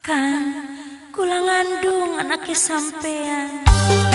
Kang, kulangan ngandung anaknya sampean.